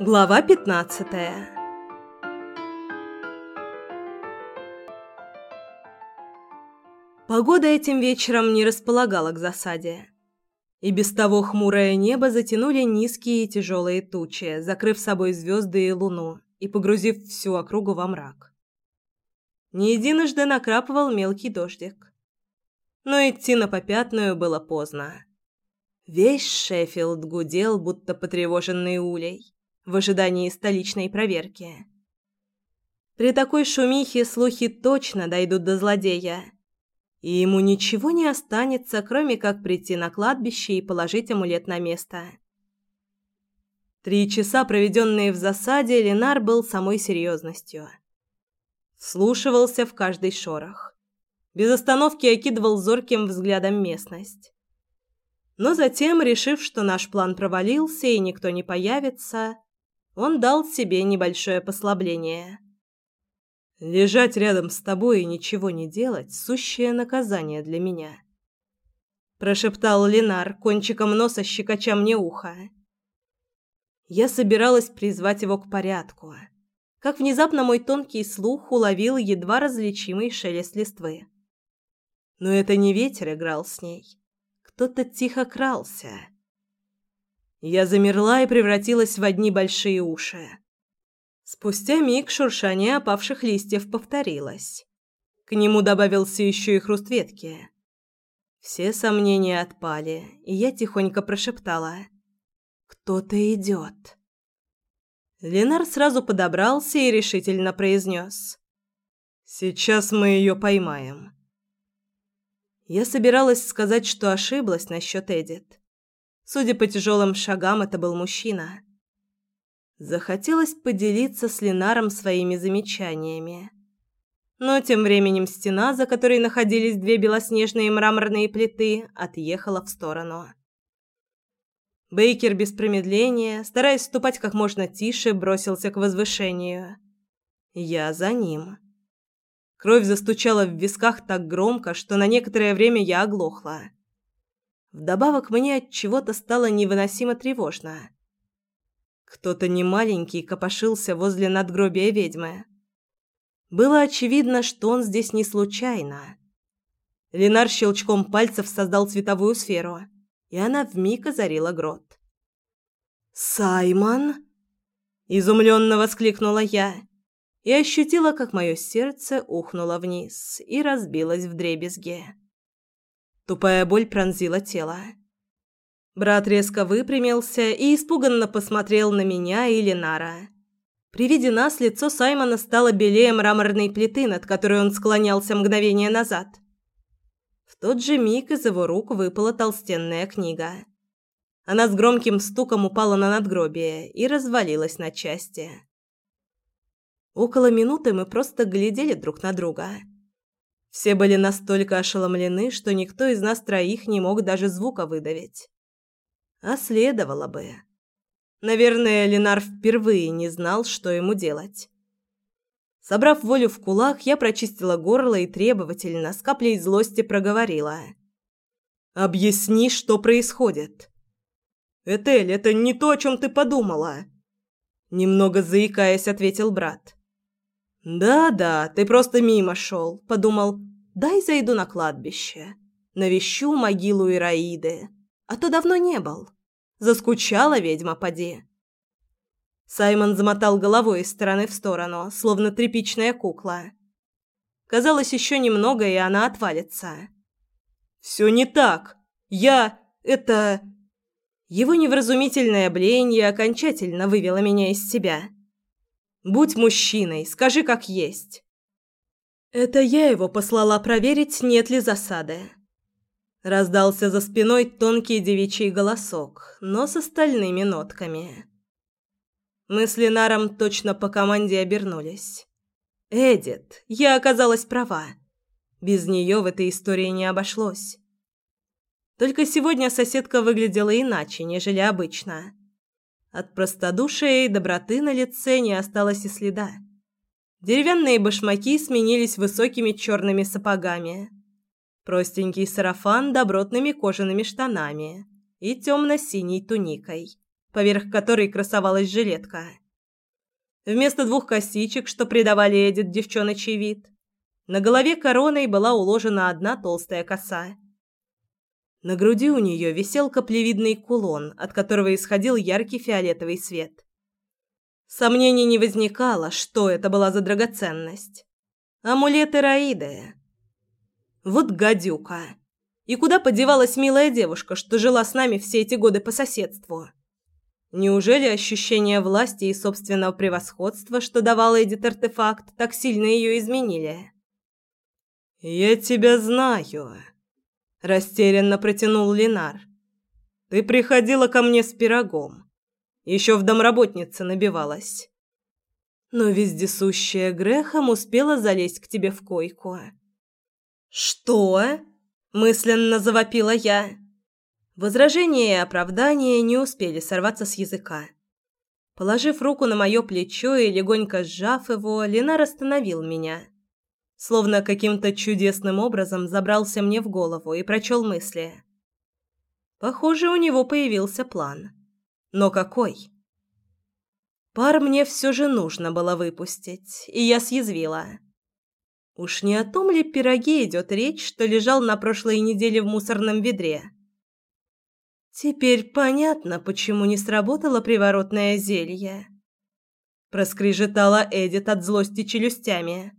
Глава 15 Погода этим вечером не располагала к засаде. И без того хмурое небо затянули низкие и тяжелые тучи, закрыв собой звезды и луну и погрузив всю округу во мрак. Не единожды накрапывал мелкий дождик. Но идти на попятную было поздно. Весь Шеффилд гудел, будто потревоженный улей в ожидании столичной проверки. При такой шумихе слухи точно дойдут до злодея, и ему ничего не останется, кроме как прийти на кладбище и положить амулет на место. Три часа, проведенные в засаде, Ленар был самой серьезностью. Слушивался в каждый шорох. Без остановки окидывал зорким взглядом местность. Но затем, решив, что наш план провалился и никто не появится, он дал себе небольшое послабление. Лежать рядом с тобой и ничего не делать сущее наказание для меня, прошептал Ленар, кончиком носа щекоча мне ухо. Я собиралась призвать его к порядку, как внезапно мой тонкий слух уловил едва различимый шелест листвы. Но это не ветер играл с ней, кто-то тихо крался. Я замерла и превратилась в одни большие уши. Спустя миг шуршание опавших листьев повторилось. К нему добавился еще и хруст ветки. Все сомнения отпали, и я тихонько прошептала. «Кто-то идет». Ленар сразу подобрался и решительно произнес. «Сейчас мы ее поймаем». Я собиралась сказать, что ошиблась насчет Эдит. Судя по тяжелым шагам, это был мужчина. Захотелось поделиться с Ленаром своими замечаниями. Но тем временем стена, за которой находились две белоснежные мраморные плиты, отъехала в сторону. Бейкер без промедления, стараясь ступать как можно тише, бросился к возвышению. Я за ним. Кровь застучала в висках так громко, что на некоторое время я оглохла. Вдобавок мне от чего-то стало невыносимо тревожно. Кто-то немаленький копошился возле надгробия ведьмы. Было очевидно, что он здесь не случайно. Ленар щелчком пальцев создал цветовую сферу, и она вмиг озарила грот. «Саймон!» – изумленно воскликнула я и ощутила, как мое сердце ухнуло вниз и разбилось в дребезги. Тупая боль пронзила тело. Брат резко выпрямился и испуганно посмотрел на меня и Ленара. При виде нас лицо Саймона стало белее мраморной плиты, над которой он склонялся мгновение назад. В тот же миг из его рук выпала толстенная книга. Она с громким стуком упала на надгробие и развалилась на части. Около минуты мы просто глядели друг на друга – все были настолько ошеломлены, что никто из нас троих не мог даже звука выдавить. А следовало бы. Наверное, Ленар впервые не знал, что ему делать. Собрав волю в кулак, я прочистила горло и требовательно, с каплей злости проговорила. «Объясни, что происходит». «Этель, это не то, о чем ты подумала!» Немного заикаясь, ответил брат. «Да-да, ты просто мимо шел», — подумал. «Дай зайду на кладбище, навещу могилу Ираиды, а то давно не был. Заскучала ведьма, поди». Саймон замотал головой из стороны в сторону, словно тряпичная кукла. Казалось, еще немного, и она отвалится. «Все не так. Я... это...» Его невразумительное блеяние окончательно вывело меня из себя. Будь мужчиной, скажи как есть. Это я его послала проверить, нет ли засады. Раздался за спиной тонкий девичий голосок, но с остальными нотками. Мы с Ленаром точно по команде обернулись. Эдит, я оказалась права. Без нее в этой истории не обошлось. Только сегодня соседка выглядела иначе, нежели обычно. От простодушия и доброты на лице не осталось и следа. Деревянные башмаки сменились высокими черными сапогами. Простенький сарафан добротными кожаными штанами и темно-синей туникой, поверх которой красовалась жилетка. Вместо двух косичек, что придавали Эдит девчоночий вид, на голове короной была уложена одна толстая коса. На груди у нее висел каплевидный кулон, от которого исходил яркий фиолетовый свет. Сомнений не возникало, что это была за драгоценность. Амулет Ираиды. Вот гадюка. И куда подевалась милая девушка, что жила с нами все эти годы по соседству? Неужели ощущение власти и собственного превосходства, что давал Эдит артефакт, так сильно ее изменили? «Я тебя знаю», – растерянно протянул Линар. «Ты приходила ко мне с пирогом. Еще в домработнице набивалась. Но вездесущая Грехом успела залезть к тебе в койку». «Что?» – мысленно завопила я. Возражения и оправдания не успели сорваться с языка. Положив руку на мое плечо и легонько сжав его, Ленар остановил меня. Словно каким-то чудесным образом забрался мне в голову и прочел мысли. Похоже, у него появился план. Но какой? Пар мне все же нужно было выпустить, и я съязвила. Уж не о том ли пироге идет речь, что лежал на прошлой неделе в мусорном ведре? Теперь понятно, почему не сработало приворотное зелье. Проскрежетала Эдит от злости челюстями.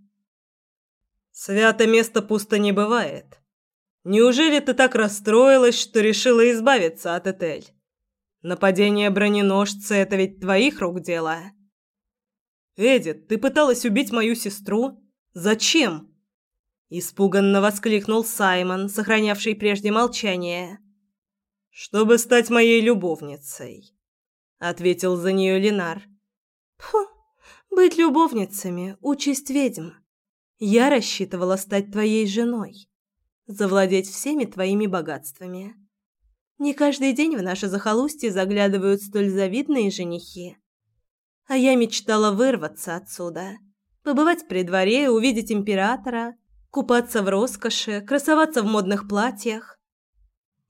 Свято место пусто не бывает. Неужели ты так расстроилась, что решила избавиться от Этель? Нападение броненосца — это ведь твоих рук дело. Эдит, ты пыталась убить мою сестру? Зачем? Испуганно воскликнул Саймон, сохранявший прежде молчание. Чтобы стать моей любовницей, ответил за нее Ленар. Фу, быть любовницами участь ведьм. Я рассчитывала стать твоей женой, завладеть всеми твоими богатствами. Не каждый день в наше захолустье заглядывают столь завидные женихи. А я мечтала вырваться отсюда, побывать при дворе, увидеть императора, купаться в роскоши, красоваться в модных платьях.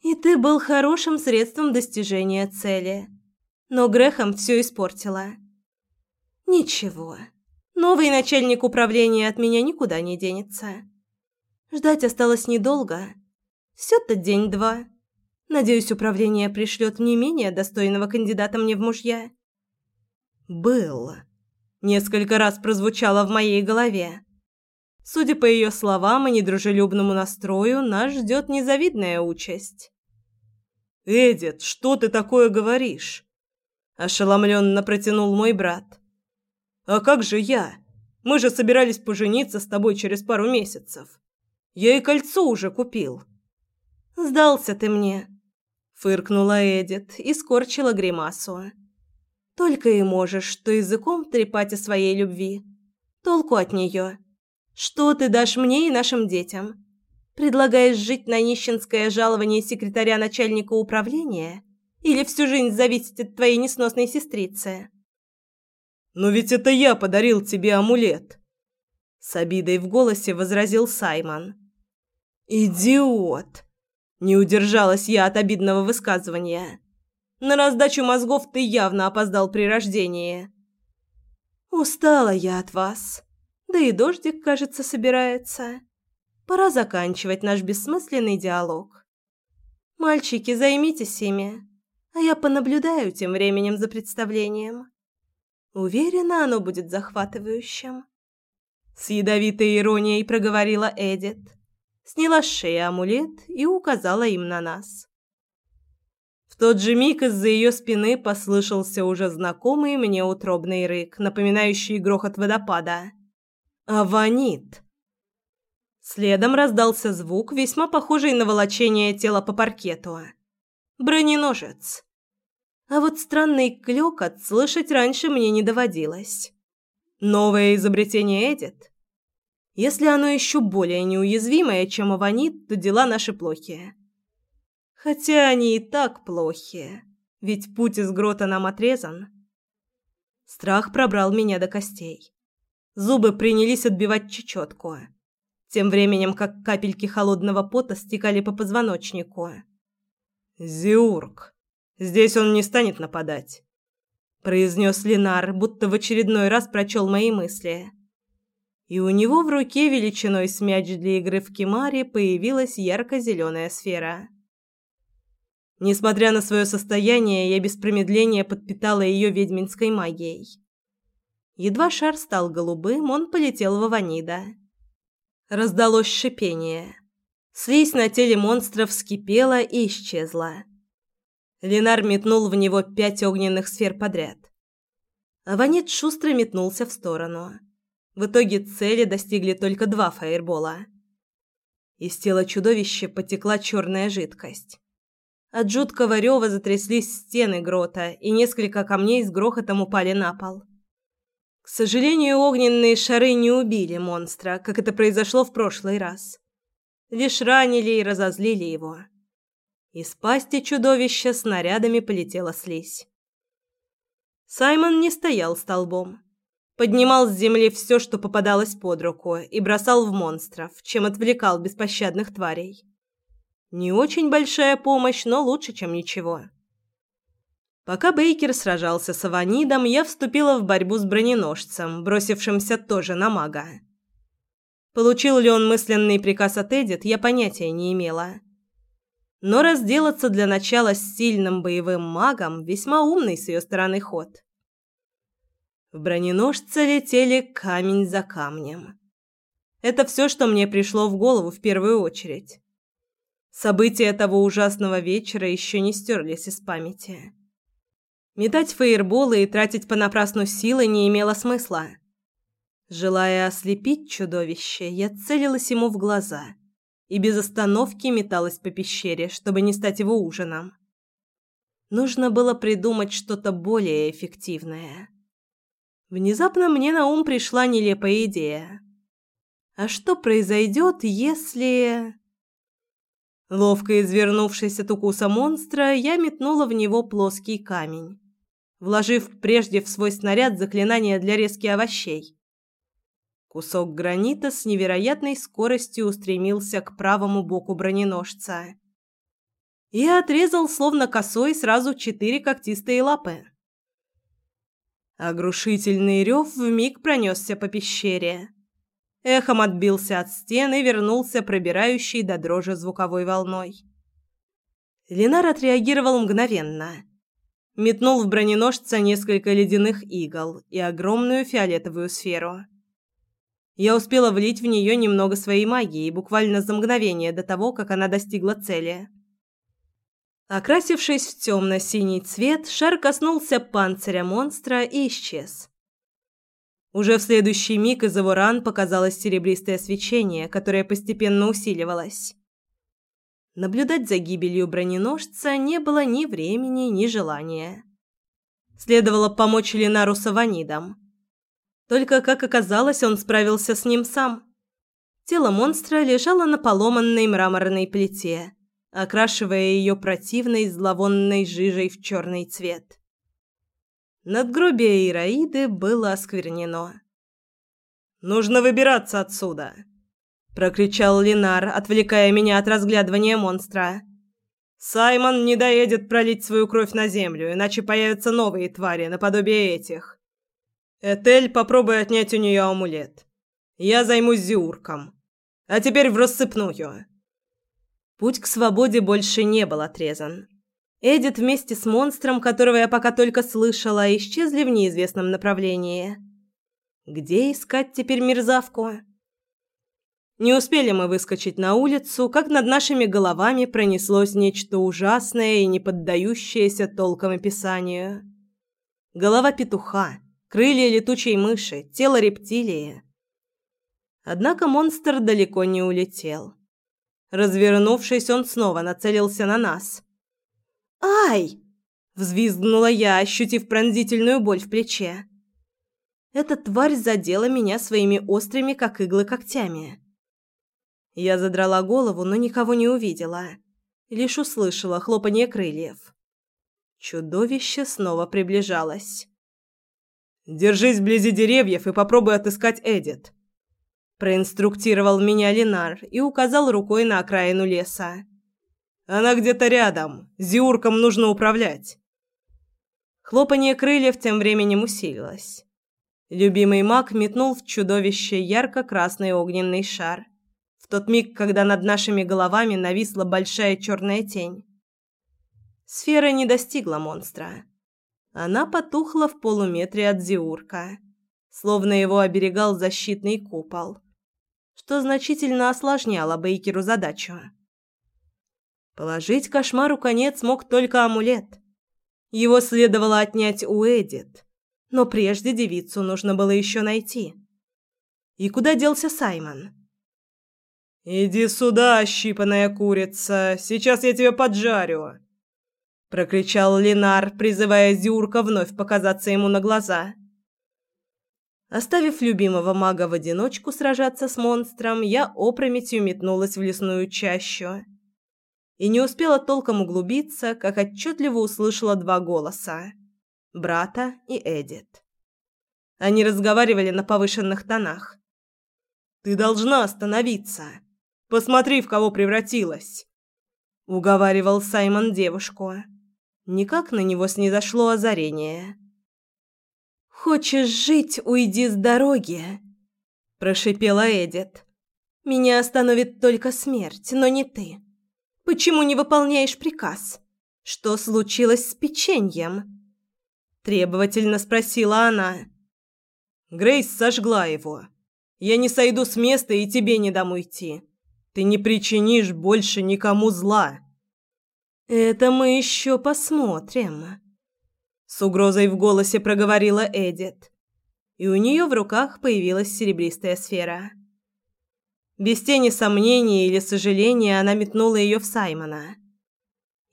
И ты был хорошим средством достижения цели. Но грехом все испортила. Ничего. Новый начальник управления от меня никуда не денется. Ждать осталось недолго. Всё-то день-два. Надеюсь, управление пришлет не менее достойного кандидата мне в мужья. «Был». Несколько раз прозвучало в моей голове. Судя по ее словам и недружелюбному настрою, нас ждет незавидная участь. «Эдит, что ты такое говоришь?» Ошеломленно протянул мой брат. «А как же я? Мы же собирались пожениться с тобой через пару месяцев. Я и кольцо уже купил». «Сдался ты мне», фыркнула Эдит и скорчила гримасу. Только и можешь что языком трепать о своей любви. Толку от нее. Что ты дашь мне и нашим детям? Предлагаешь жить на нищенское жалование секретаря начальника управления или всю жизнь зависеть от твоей несносной сестрицы? Но ведь это я подарил тебе амулет, с обидой в голосе возразил Саймон. Идиот. Не удержалась я от обидного высказывания. На раздачу мозгов ты явно опоздал при рождении. Устала я от вас. Да и дождик, кажется, собирается. Пора заканчивать наш бессмысленный диалог. Мальчики, займитесь ими, а я понаблюдаю тем временем за представлением. Уверена, оно будет захватывающим. С ядовитой иронией проговорила Эдит сняла с шеи амулет и указала им на нас. В тот же миг из-за ее спины послышался уже знакомый мне утробный рык, напоминающий грохот водопада. «Аванит!» Следом раздался звук, весьма похожий на волочение тела по паркету. Броненожец. А вот странный клёкот слышать раньше мне не доводилось. Новое изобретение Эдит? Если оно еще более неуязвимое, чем аванит, то дела наши плохие. Хотя они и так плохие, ведь путь из грота нам отрезан. Страх пробрал меня до костей. Зубы принялись отбивать чечетку, тем временем как капельки холодного пота стекали по позвоночнику. «Зиург!» Здесь он не станет нападать», – произнес Ленар, будто в очередной раз прочел мои мысли. И у него в руке величиной с мяч для игры в кемаре появилась ярко-зеленая сфера. Несмотря на свое состояние, я без промедления подпитала ее ведьминской магией. Едва шар стал голубым, он полетел в Аванида. Раздалось шипение. Слизь на теле монстра вскипела и исчезла. Ленар метнул в него пять огненных сфер подряд. Аванит шустро метнулся в сторону. В итоге цели достигли только два фаербола. Из тела чудовища потекла черная жидкость. От жуткого рева затряслись стены грота, и несколько камней с грохотом упали на пол. К сожалению, огненные шары не убили монстра, как это произошло в прошлый раз. Лишь ранили и разозлили его. Из пасти чудовища снарядами полетела слизь. Саймон не стоял столбом. Поднимал с земли все, что попадалось под руку, и бросал в монстров, чем отвлекал беспощадных тварей. Не очень большая помощь, но лучше, чем ничего. Пока Бейкер сражался с Аванидом, я вступила в борьбу с броненосцем, бросившимся тоже на мага. Получил ли он мысленный приказ от Эдит, я понятия не имела. Но разделаться для начала с сильным боевым магом – весьма умный с ее стороны ход. В броненосце летели камень за камнем. Это все, что мне пришло в голову в первую очередь. События того ужасного вечера еще не стерлись из памяти. Метать фейерболы и тратить понапрасну силы не имело смысла. Желая ослепить чудовище, я целилась ему в глаза и без остановки металась по пещере, чтобы не стать его ужином. Нужно было придумать что-то более эффективное. Внезапно мне на ум пришла нелепая идея. А что произойдет, если... Ловко извернувшись от укуса монстра, я метнула в него плоский камень, вложив прежде в свой снаряд заклинание для резки овощей. Кусок гранита с невероятной скоростью устремился к правому боку броненосца и отрезал словно косой сразу четыре когтистые лапы. Огрушительный рев вмиг пронесся по пещере эхом отбился от стен и вернулся пробирающей до дрожи звуковой волной. Ленар отреагировал мгновенно. Метнул в броненосца несколько ледяных игл и огромную фиолетовую сферу. Я успела влить в нее немного своей магии буквально за мгновение до того, как она достигла цели. Окрасившись в темно-синий цвет, шар коснулся панциря монстра и исчез. Уже в следующий миг из его ран показалось серебристое свечение, которое постепенно усиливалось. Наблюдать за гибелью броненосца не было ни времени, ни желания. Следовало помочь Ленару с Аванидом. Только, как оказалось, он справился с ним сам. Тело монстра лежало на поломанной мраморной плите, окрашивая ее противной зловонной жижей в черный цвет. Надгробие Ираиды было осквернено. «Нужно выбираться отсюда!» – прокричал Линар, отвлекая меня от разглядывания монстра. «Саймон не доедет пролить свою кровь на землю, иначе появятся новые твари, наподобие этих. Этель, попробуй отнять у нее амулет. Я займусь Зиурком. А теперь в рассыпную!» Путь к свободе больше не был отрезан. Эдит вместе с монстром, которого я пока только слышала, исчезли в неизвестном направлении. Где искать теперь мерзавку? Не успели мы выскочить на улицу, как над нашими головами пронеслось нечто ужасное и не поддающееся толком описанию. Голова петуха, крылья летучей мыши, тело рептилии. Однако монстр далеко не улетел. Развернувшись, он снова нацелился на нас. «Ай!» – взвизгнула я, ощутив пронзительную боль в плече. Эта тварь задела меня своими острыми, как иглы, когтями. Я задрала голову, но никого не увидела. Лишь услышала хлопанье крыльев. Чудовище снова приближалось. «Держись вблизи деревьев и попробуй отыскать Эдит», – проинструктировал меня Ленар и указал рукой на окраину леса. Она где-то рядом. Зиурком нужно управлять. Хлопанье крыльев тем временем усилилось. Любимый маг метнул в чудовище ярко-красный огненный шар. В тот миг, когда над нашими головами нависла большая черная тень. Сфера не достигла монстра. Она потухла в полуметре от Зиурка, словно его оберегал защитный купол, что значительно осложняло Бейкеру задачу. Положить кошмару конец мог только амулет. Его следовало отнять у Эдит, но прежде девицу нужно было еще найти. И куда делся Саймон? «Иди сюда, щипаная курица, сейчас я тебя поджарю!» Прокричал Ленар, призывая Зюрка вновь показаться ему на глаза. Оставив любимого мага в одиночку сражаться с монстром, я опрометью метнулась в лесную чащу. И не успела толком углубиться, как отчетливо услышала два голоса – брата и Эдит. Они разговаривали на повышенных тонах. «Ты должна остановиться. Посмотри, в кого превратилась!» – уговаривал Саймон девушку. Никак на него снизошло озарение. «Хочешь жить, уйди с дороги», – прошипела Эдит. «Меня остановит только смерть, но не ты. Почему не выполняешь приказ? Что случилось с печеньем?» Требовательно спросила она. Грейс сожгла его. «Я не сойду с места и тебе не дам уйти. Ты не причинишь больше никому зла». «Это мы еще посмотрим», — с угрозой в голосе проговорила Эдит. И у нее в руках появилась серебристая сфера. Без тени сомнения или сожаления она метнула ее в Саймона.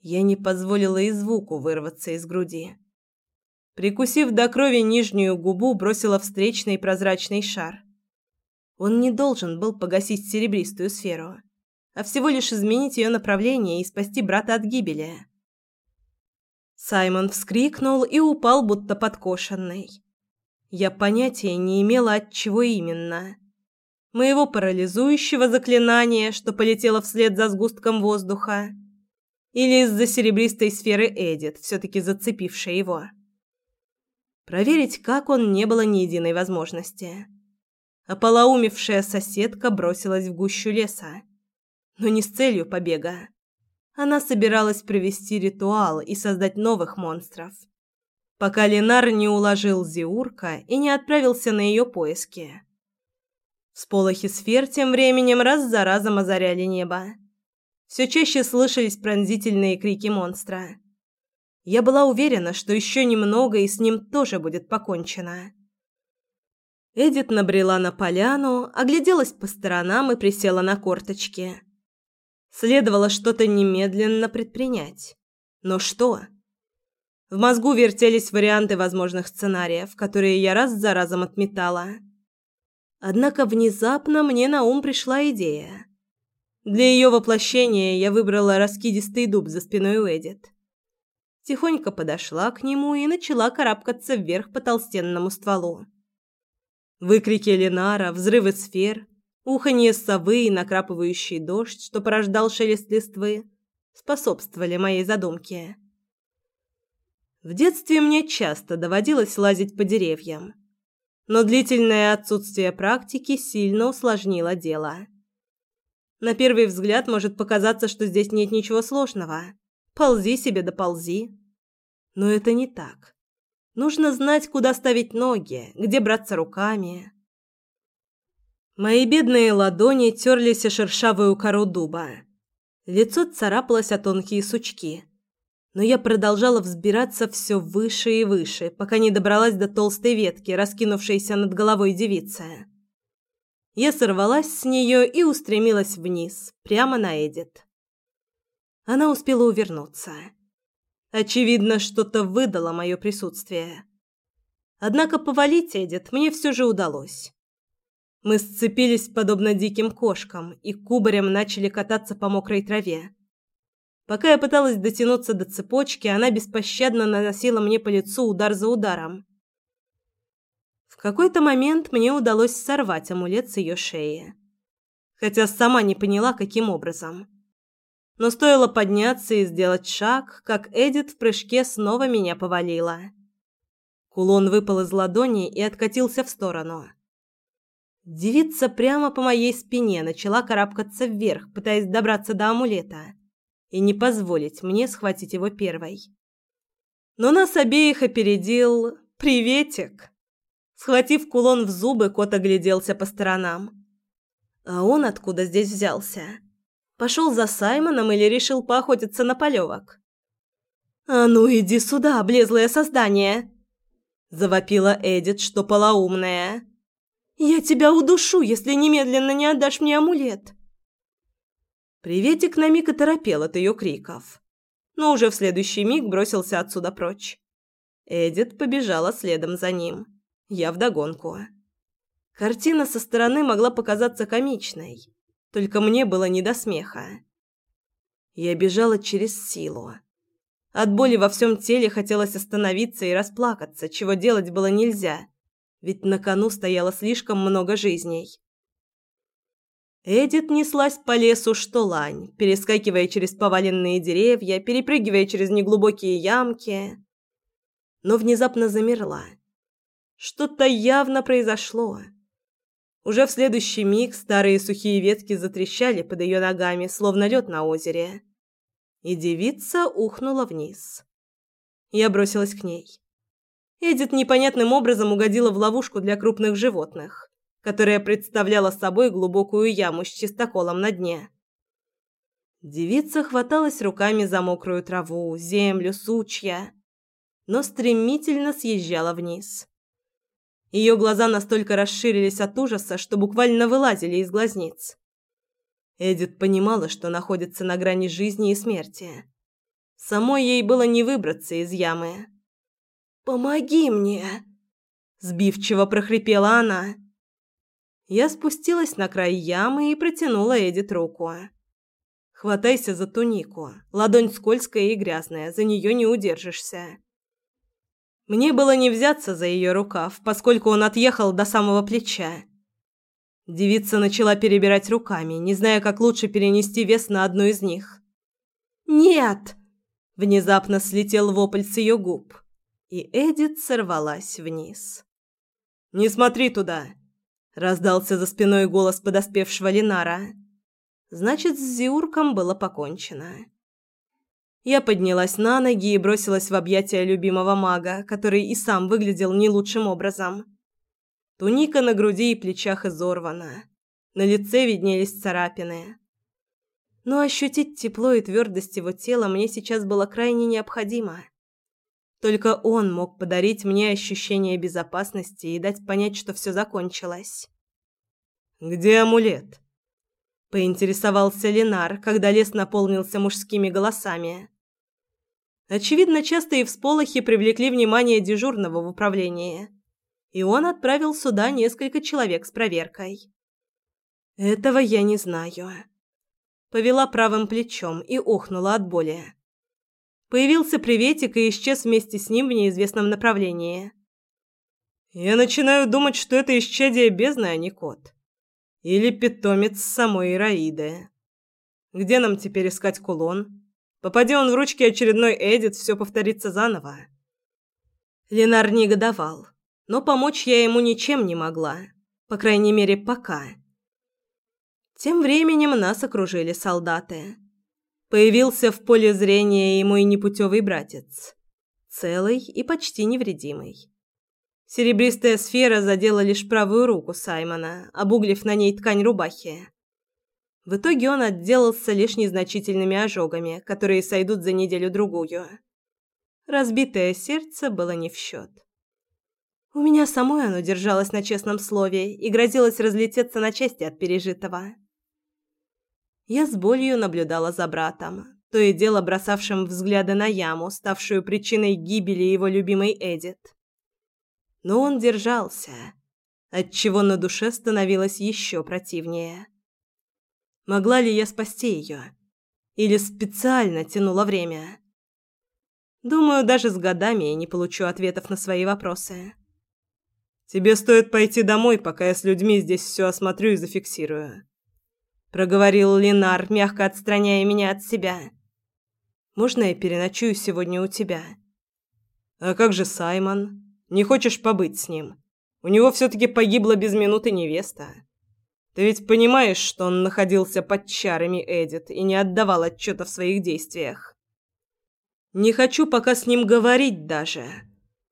Я не позволила и звуку вырваться из груди. Прикусив до крови нижнюю губу, бросила встречный прозрачный шар. Он не должен был погасить серебристую сферу а всего лишь изменить ее направление и спасти брата от гибели. Саймон вскрикнул и упал, будто подкошенный. Я понятия не имела, от чего именно. Моего парализующего заклинания, что полетело вслед за сгустком воздуха, или из-за серебристой сферы Эдит, все-таки зацепившей его. Проверить, как он, не было ни единой возможности. Ополоумевшая соседка бросилась в гущу леса но не с целью побега. Она собиралась провести ритуал и создать новых монстров. Пока Ленар не уложил Зиурка и не отправился на ее поиски. Всполохи сфер тем временем раз за разом озаряли небо. Все чаще слышались пронзительные крики монстра. Я была уверена, что еще немного и с ним тоже будет покончено. Эдит набрела на поляну, огляделась по сторонам и присела на корточки. Следовало что-то немедленно предпринять. Но что? В мозгу вертелись варианты возможных сценариев, которые я раз за разом отметала. Однако внезапно мне на ум пришла идея. Для ее воплощения я выбрала раскидистый дуб за спиной у Эдит. Тихонько подошла к нему и начала карабкаться вверх по толстенному стволу. Выкрики Ленара, взрывы сфер, Уханье совы и накрапывающий дождь, что порождал шелест листвы, способствовали моей задумке. В детстве мне часто доводилось лазить по деревьям, но длительное отсутствие практики сильно усложнило дело. На первый взгляд может показаться, что здесь нет ничего сложного. Ползи себе да ползи. Но это не так. Нужно знать, куда ставить ноги, где браться руками, Мои бедные ладони терлись о шершавую кору дуба. Лицо царапалось о тонкие сучки. Но я продолжала взбираться все выше и выше, пока не добралась до толстой ветки, раскинувшейся над головой девицы. Я сорвалась с нее и устремилась вниз, прямо на Эдит. Она успела увернуться. Очевидно, что-то выдало мое присутствие. Однако повалить Эдит мне все же удалось. Мы сцепились подобно диким кошкам и кубарем начали кататься по мокрой траве. Пока я пыталась дотянуться до цепочки, она беспощадно наносила мне по лицу удар за ударом. В какой-то момент мне удалось сорвать амулет с ее шеи. Хотя сама не поняла, каким образом. Но стоило подняться и сделать шаг, как Эдит в прыжке снова меня повалила. Кулон выпал из ладони и откатился в сторону. Девица прямо по моей спине начала карабкаться вверх, пытаясь добраться до амулета и не позволить мне схватить его первой. Но нас обеих опередил приветик. Схватив кулон в зубы, кот огляделся по сторонам. А он откуда здесь взялся? Пошел за Саймоном или решил поохотиться на полевок? «А ну иди сюда, облезлое создание!» Завопила Эдит, что полоумная. «Я тебя удушу, если немедленно не отдашь мне амулет!» Приветик на миг оторопел от ее криков, но уже в следующий миг бросился отсюда прочь. Эдит побежала следом за ним. Я вдогонку. Картина со стороны могла показаться комичной, только мне было не до смеха. Я бежала через силу. От боли во всем теле хотелось остановиться и расплакаться, чего делать было нельзя, ведь на кону стояло слишком много жизней. Эдит неслась по лесу что лань, перескакивая через поваленные деревья, перепрыгивая через неглубокие ямки, но внезапно замерла. Что-то явно произошло. Уже в следующий миг старые сухие ветки затрещали под ее ногами, словно лед на озере. И девица ухнула вниз. Я бросилась к ней. Эдит непонятным образом угодила в ловушку для крупных животных, которая представляла собой глубокую яму с чистоколом на дне. Девица хваталась руками за мокрую траву, землю, сучья, но стремительно съезжала вниз. Ее глаза настолько расширились от ужаса, что буквально вылазили из глазниц. Эдит понимала, что находится на грани жизни и смерти. Самой ей было не выбраться из ямы. «Помоги мне!» – сбивчиво прохрипела она. Я спустилась на край ямы и протянула Эдит руку. «Хватайся за тунику. Ладонь скользкая и грязная, за нее не удержишься». Мне было не взяться за ее рукав, поскольку он отъехал до самого плеча. Девица начала перебирать руками, не зная, как лучше перенести вес на одну из них. «Нет!» Внезапно слетел вопль с ее губ, и Эдит сорвалась вниз. «Не смотри туда!» – раздался за спиной голос подоспевшего Линара. «Значит, с Зиурком было покончено». Я поднялась на ноги и бросилась в объятия любимого мага, который и сам выглядел не лучшим образом. Туника на груди и плечах изорвана. На лице виднелись царапины. Но ощутить тепло и твердость его тела мне сейчас было крайне необходимо. Только он мог подарить мне ощущение безопасности и дать понять, что все закончилось. «Где амулет?» Поинтересовался Ленар, когда лес наполнился мужскими голосами. Очевидно, частые всполохи привлекли внимание дежурного в управлении, и он отправил сюда несколько человек с проверкой. Этого я не знаю. Повела правым плечом и охнула от боли. Появился приветик и исчез вместе с ним в неизвестном направлении. Я начинаю думать, что это исчадие бездны, а не кот. Или питомец самой Ираиды. Где нам теперь искать кулон? Попади он в ручки очередной Эдит, все повторится заново. Ленар негодовал, но помочь я ему ничем не могла. По крайней мере, пока. Тем временем нас окружили солдаты. Появился в поле зрения и мой непутевый братец. Целый и почти невредимый. Серебристая сфера задела лишь правую руку Саймона, обуглив на ней ткань рубахи. В итоге он отделался лишь незначительными ожогами, которые сойдут за неделю-другую. Разбитое сердце было не в счет. У меня самой оно держалось на честном слове и грозилось разлететься на части от пережитого. Я с болью наблюдала за братом, то и дело бросавшим взгляды на яму, ставшую причиной гибели его любимой Эдит. Но он держался, отчего на душе становилось еще противнее. Могла ли я спасти ее? Или специально тянула время? Думаю, даже с годами я не получу ответов на свои вопросы. Тебе стоит пойти домой, пока я с людьми здесь все осмотрю и зафиксирую. Проговорил Ленар, мягко отстраняя меня от себя. Можно я переночую сегодня у тебя? А как же Саймон? Не хочешь побыть с ним? У него все таки погибла без минуты невеста. Ты ведь понимаешь, что он находился под чарами Эдит и не отдавал отчета в своих действиях. Не хочу пока с ним говорить даже,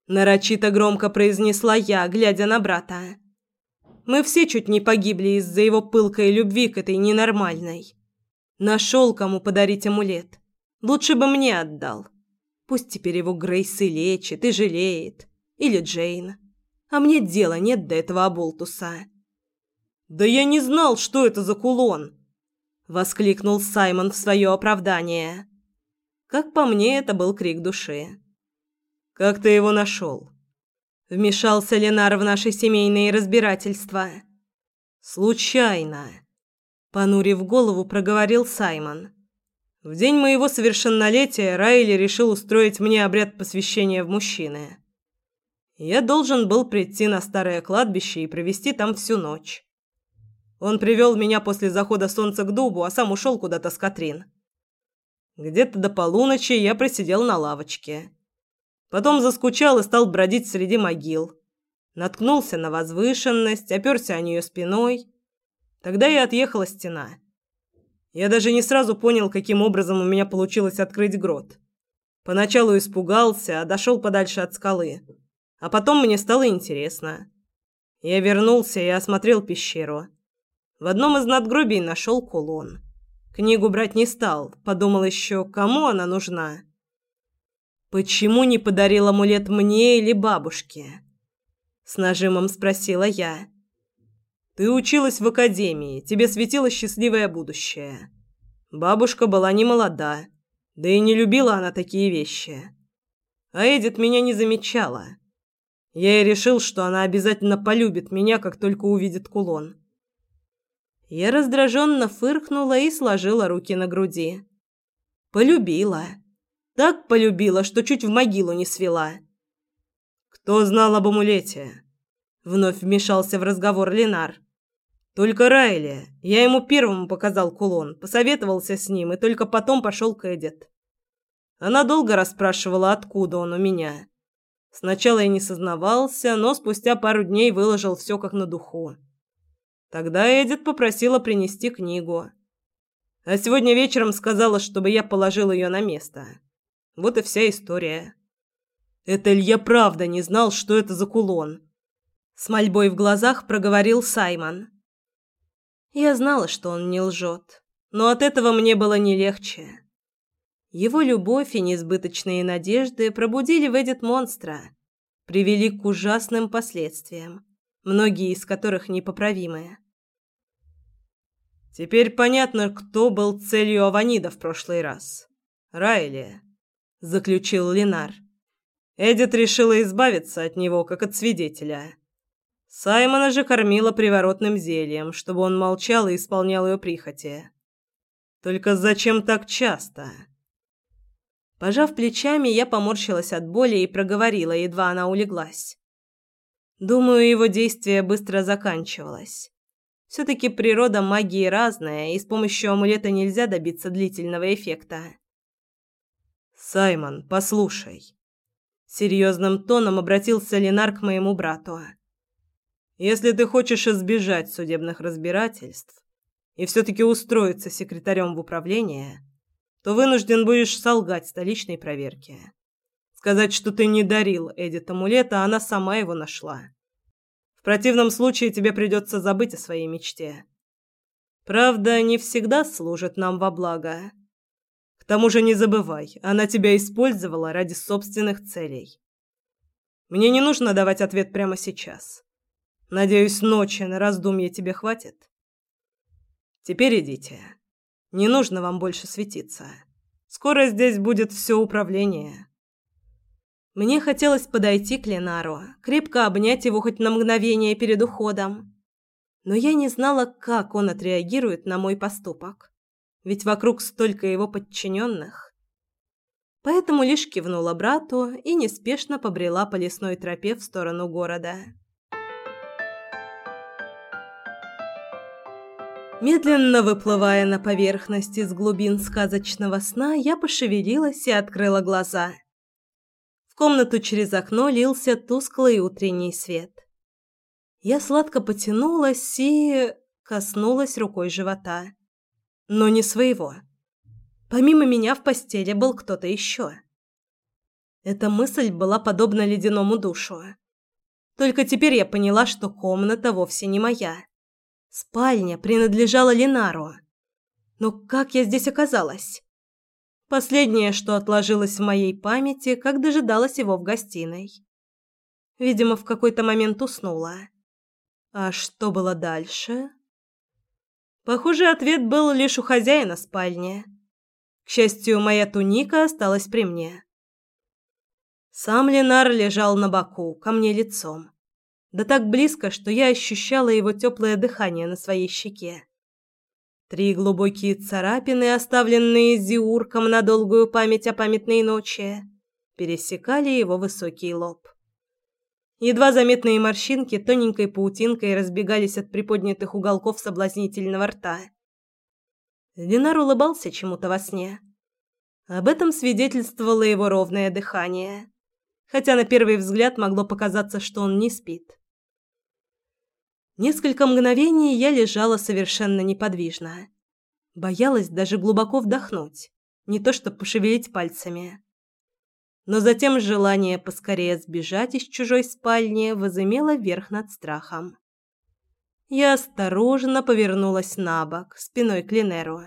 нарочито громко произнесла я, глядя на брата. Мы все чуть не погибли из-за его пылкой любви к этой ненормальной. Нашел, кому подарить амулет. Лучше бы мне отдал. Пусть теперь его Грейс и лечит, и жалеет. Или Джейн. А мне дела нет до этого оболтуса. «Да я не знал, что это за кулон!» Воскликнул Саймон в свое оправдание. Как по мне, это был крик души. «Как ты его нашел?» Вмешался Ленар в наши семейные разбирательства. «Случайно!» Понурив голову, проговорил Саймон. В день моего совершеннолетия Райли решил устроить мне обряд посвящения в мужчины. Я должен был прийти на старое кладбище и провести там всю ночь. Он привел меня после захода солнца к дубу, а сам ушел куда-то с Катрин. Где-то до полуночи я просидел на лавочке. Потом заскучал и стал бродить среди могил. Наткнулся на возвышенность, оперся о нее спиной. Тогда и отъехала стена. Я даже не сразу понял, каким образом у меня получилось открыть грот. Поначалу испугался, а дошел подальше от скалы. А потом мне стало интересно. Я вернулся и осмотрел пещеру. В одном из надгробий нашел кулон. Книгу брать не стал, подумал еще, кому она нужна. «Почему не подарил амулет мне или бабушке?» С нажимом спросила я. Ты училась в академии, тебе светило счастливое будущее. Бабушка была не молода, да и не любила она такие вещи. А Эдит меня не замечала. Я и решил, что она обязательно полюбит меня, как только увидит кулон. Я раздраженно фыркнула и сложила руки на груди. Полюбила. Так полюбила, что чуть в могилу не свела. Кто знал об амулете? Вновь вмешался в разговор Ленар. Только Райли. Я ему первому показал кулон, посоветовался с ним и только потом пошел к Эдит. Она долго расспрашивала, откуда он у меня. Сначала я не сознавался, но спустя пару дней выложил все как на духу. Тогда Эдит попросила принести книгу. А сегодня вечером сказала, чтобы я положил ее на место. Вот и вся история. Это Илья правда не знал, что это за кулон. С мольбой в глазах проговорил Саймон. Я знала, что он не лжет, но от этого мне было не легче. Его любовь и несбыточные надежды пробудили в Эдит монстра, привели к ужасным последствиям, многие из которых непоправимые. Теперь понятно, кто был целью Аванида в прошлый раз. Райли, заключил Линар. Эдит решила избавиться от него, как от свидетеля. Саймона же кормила приворотным зельем, чтобы он молчал и исполнял ее прихоти. Только зачем так часто? Пожав плечами, я поморщилась от боли и проговорила, едва она улеглась. Думаю, его действие быстро заканчивалось. Все-таки природа магии разная, и с помощью амулета нельзя добиться длительного эффекта. «Саймон, послушай». Серьезным тоном обратился Ленар к моему брату. Если ты хочешь избежать судебных разбирательств и все-таки устроиться секретарем в управление, то вынужден будешь солгать столичной проверке. Сказать, что ты не дарил Эдит амулета, а она сама его нашла. В противном случае тебе придется забыть о своей мечте. Правда, не всегда служит нам во благо. Тому же не забывай, она тебя использовала ради собственных целей. Мне не нужно давать ответ прямо сейчас. Надеюсь, ночи на раздумье тебе хватит. Теперь идите. Не нужно вам больше светиться. Скоро здесь будет все управление. Мне хотелось подойти к Ленару, крепко обнять его хоть на мгновение перед уходом. Но я не знала, как он отреагирует на мой поступок. Ведь вокруг столько его подчиненных. Поэтому лишь кивнула брату и неспешно побрела по лесной тропе в сторону города. Медленно выплывая на поверхность из глубин сказочного сна, я пошевелилась и открыла глаза. В комнату через окно лился тусклый утренний свет. Я сладко потянулась и коснулась рукой живота. Но не своего. Помимо меня в постели был кто-то еще. Эта мысль была подобна ледяному душу. Только теперь я поняла, что комната вовсе не моя. Спальня принадлежала Ленару. Но как я здесь оказалась? Последнее, что отложилось в моей памяти, как дожидалась его в гостиной. Видимо, в какой-то момент уснула. А что было дальше? Похоже, ответ был лишь у хозяина спальни. К счастью, моя туника осталась при мне. Сам Ленар лежал на боку, ко мне лицом да так близко, что я ощущала его теплое дыхание на своей щеке. Три глубокие царапины, оставленные Зиурком на долгую память о памятной ночи, пересекали его высокий лоб. Едва заметные морщинки тоненькой паутинкой разбегались от приподнятых уголков соблазнительного рта. Ленар улыбался чему-то во сне. Об этом свидетельствовало его ровное дыхание, хотя на первый взгляд могло показаться, что он не спит. Несколько мгновений я лежала совершенно неподвижно. Боялась даже глубоко вдохнуть, не то что пошевелить пальцами. Но затем желание поскорее сбежать из чужой спальни возымело верх над страхом. Я осторожно повернулась на бок, спиной к Линеру,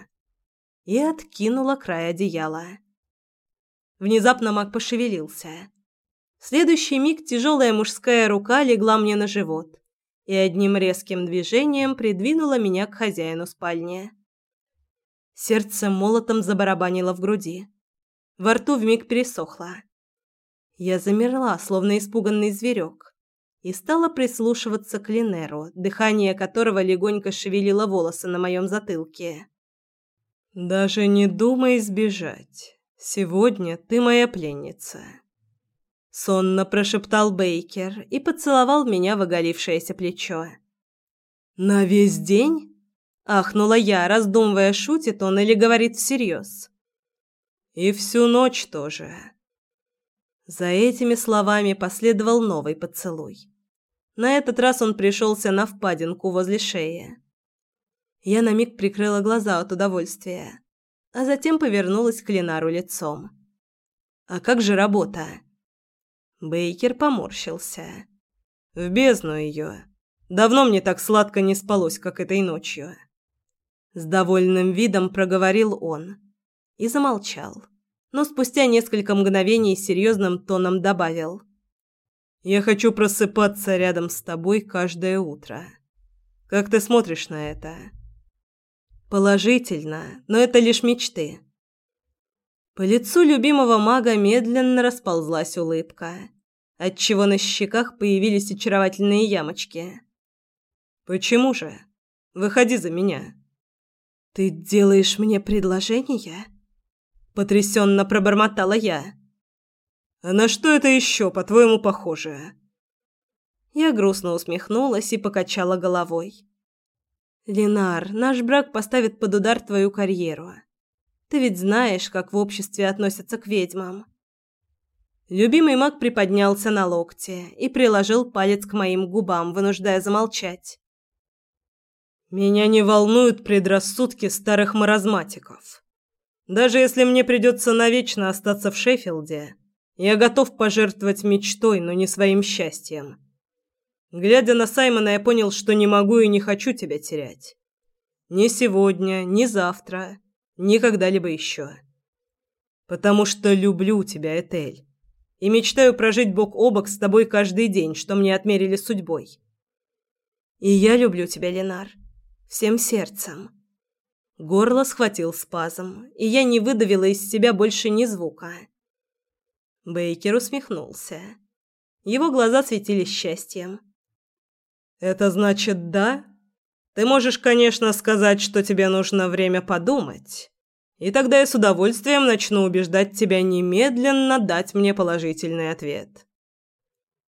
и откинула край одеяла. Внезапно маг пошевелился. В следующий миг тяжелая мужская рука легла мне на живот – и одним резким движением придвинула меня к хозяину спальни. Сердце молотом забарабанило в груди. Во рту вмиг пересохло. Я замерла, словно испуганный зверек, и стала прислушиваться к Линеру, дыхание которого легонько шевелило волосы на моем затылке. «Даже не думай сбежать. Сегодня ты моя пленница». Сонно прошептал Бейкер и поцеловал меня в оголившееся плечо. «На весь день?» – ахнула я, раздумывая, шутит он или говорит всерьез. «И всю ночь тоже». За этими словами последовал новый поцелуй. На этот раз он пришелся на впадинку возле шеи. Я на миг прикрыла глаза от удовольствия, а затем повернулась к Ленару лицом. «А как же работа?» Бейкер поморщился. В бездну ее. Давно мне так сладко не спалось, как этой ночью. С довольным видом проговорил он и замолчал. Но спустя несколько мгновений серьезным тоном добавил: "Я хочу просыпаться рядом с тобой каждое утро. Как ты смотришь на это?" Положительно, но это лишь мечты. По лицу любимого мага медленно расползлась улыбка, отчего на щеках появились очаровательные ямочки. «Почему же? Выходи за меня». «Ты делаешь мне предложение?» Потрясенно пробормотала я. «А на что это еще, по-твоему, похоже?» Я грустно усмехнулась и покачала головой. «Ленар, наш брак поставит под удар твою карьеру. Ты ведь знаешь, как в обществе относятся к ведьмам. Любимый маг приподнялся на локте и приложил палец к моим губам, вынуждая замолчать. Меня не волнуют предрассудки старых маразматиков. Даже если мне придется навечно остаться в Шеффилде, я готов пожертвовать мечтой, но не своим счастьем. Глядя на Саймона, я понял, что не могу и не хочу тебя терять. Ни сегодня, ни завтра. Никогда либо еще. Потому что люблю тебя, Этель. И мечтаю прожить бок о бок с тобой каждый день, что мне отмерили судьбой. И я люблю тебя, Ленар. Всем сердцем. Горло схватил спазм, и я не выдавила из себя больше ни звука. Бейкер усмехнулся. Его глаза светились счастьем. «Это значит да?» Ты можешь, конечно, сказать, что тебе нужно время подумать. И тогда я с удовольствием начну убеждать тебя немедленно дать мне положительный ответ.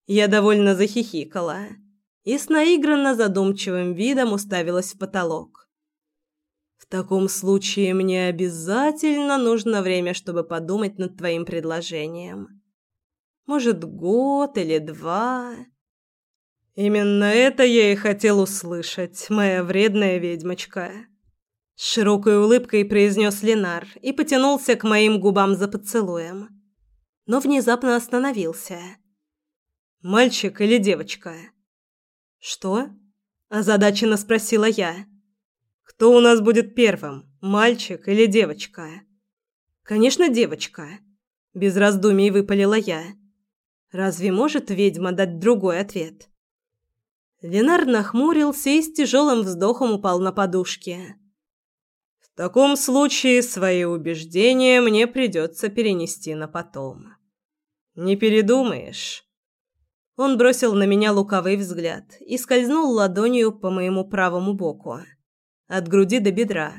Я довольно захихикала и с наигранно задумчивым видом уставилась в потолок. Таком случае мне обязательно нужно время, чтобы подумать над твоим предложением. Может, год или два. Именно это я и хотел услышать, моя вредная ведьмочка. С широкой улыбкой произнес Ленар и потянулся к моим губам за поцелуем. Но внезапно остановился. «Мальчик или девочка?» «Что?» – озадаченно спросила я. Кто у нас будет первым, мальчик или девочка? Конечно, девочка. Без раздумий выпалила я. Разве может ведьма дать другой ответ? Ленар нахмурился и с тяжелым вздохом упал на подушке. В таком случае свои убеждения мне придется перенести на потом. Не передумаешь? Он бросил на меня лукавый взгляд и скользнул ладонью по моему правому боку от груди до бедра,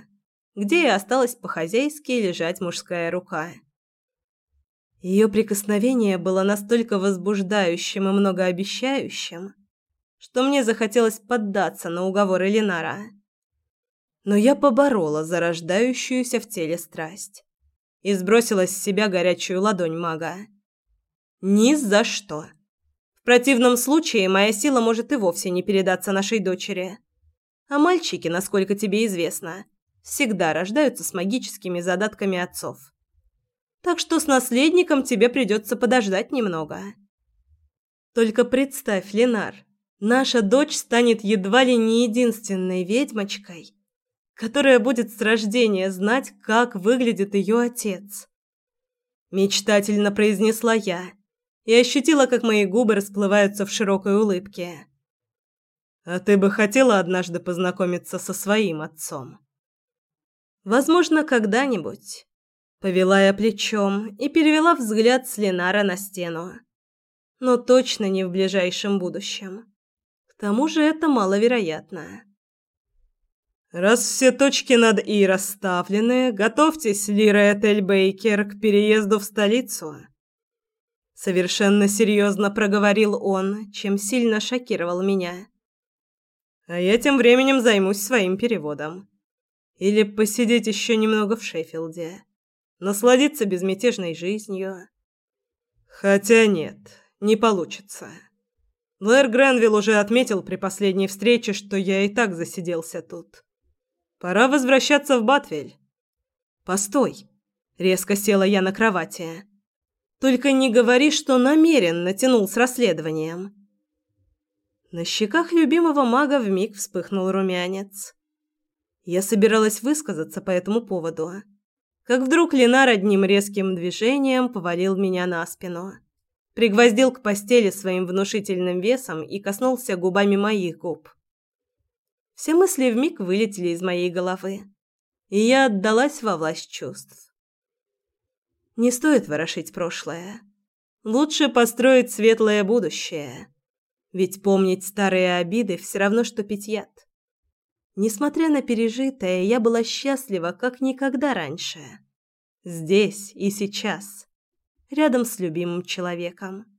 где и осталась по-хозяйски лежать мужская рука. Ее прикосновение было настолько возбуждающим и многообещающим, что мне захотелось поддаться на уговоры Ленара. Но я поборола зарождающуюся в теле страсть и сбросила с себя горячую ладонь мага. Ни за что. В противном случае моя сила может и вовсе не передаться нашей дочери. А мальчики, насколько тебе известно, всегда рождаются с магическими задатками отцов. Так что с наследником тебе придется подождать немного. Только представь, Ленар, наша дочь станет едва ли не единственной ведьмочкой, которая будет с рождения знать, как выглядит ее отец. Мечтательно произнесла я и ощутила, как мои губы расплываются в широкой улыбке. А ты бы хотела однажды познакомиться со своим отцом? Возможно, когда-нибудь. Повела я плечом и перевела взгляд с Ленара на стену. Но точно не в ближайшем будущем. К тому же это маловероятно. Раз все точки над «и» расставлены, готовьтесь, Лира Бейкер, к переезду в столицу. Совершенно серьезно проговорил он, чем сильно шокировал меня. А я тем временем займусь своим переводом. Или посидеть еще немного в Шеффилде. Насладиться безмятежной жизнью. Хотя нет, не получится. Блэр Гренвилл уже отметил при последней встрече, что я и так засиделся тут. Пора возвращаться в Батвель. Постой. Резко села я на кровати. Только не говори, что намеренно тянул с расследованием. На щеках любимого мага вмиг вспыхнул румянец. Я собиралась высказаться по этому поводу, как вдруг Ленар одним резким движением повалил меня на спину, пригвоздил к постели своим внушительным весом и коснулся губами моих губ. Все мысли вмиг вылетели из моей головы, и я отдалась во власть чувств. Не стоит ворошить прошлое. Лучше построить светлое будущее. Ведь помнить старые обиды все равно, что пить яд. Несмотря на пережитое, я была счастлива, как никогда раньше. Здесь и сейчас, рядом с любимым человеком.